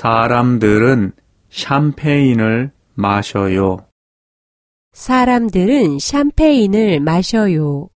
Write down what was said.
사람들은 샴페인을 마셔요. 사람들은 샴페인을 마셔요.